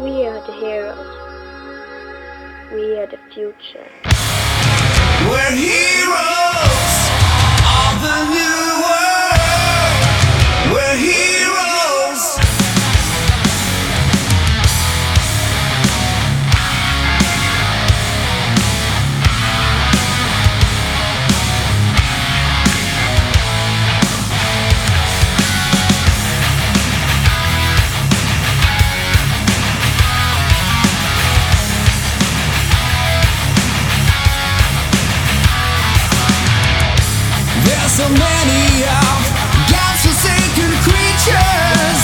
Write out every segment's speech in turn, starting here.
We are the heroes. We are the future. We're heroes of the new. so many of God's forsaken creatures.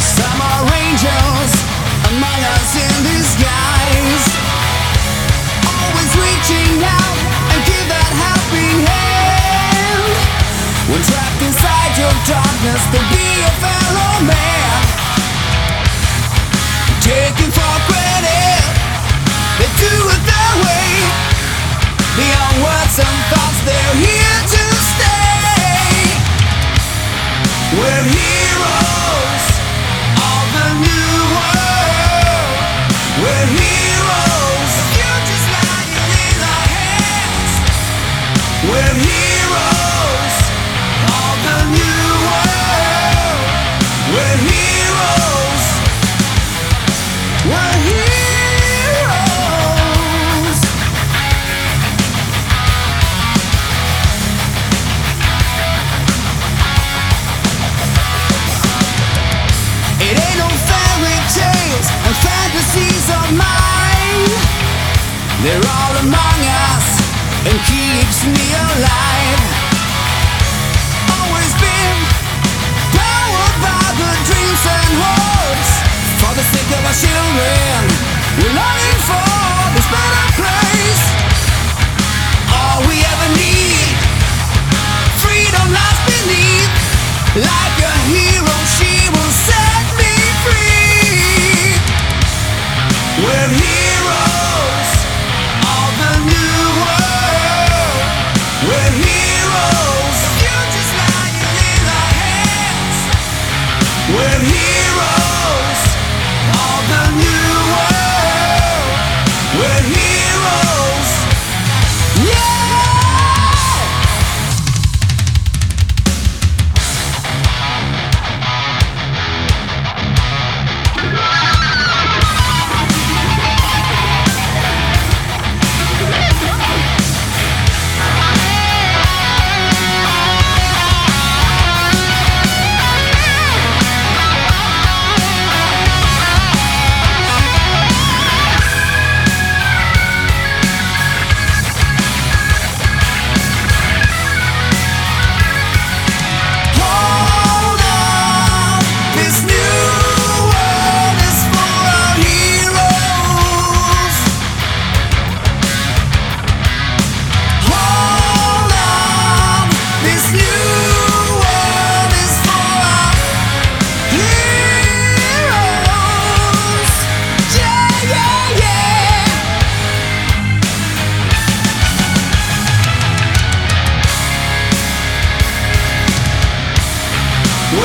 Some are angels among us in disguise, always reaching out and give that helping hand. When trapped inside your darkness, to be a fellow man. When he They're all among us and keeps me alive.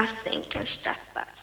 nothing can stop us.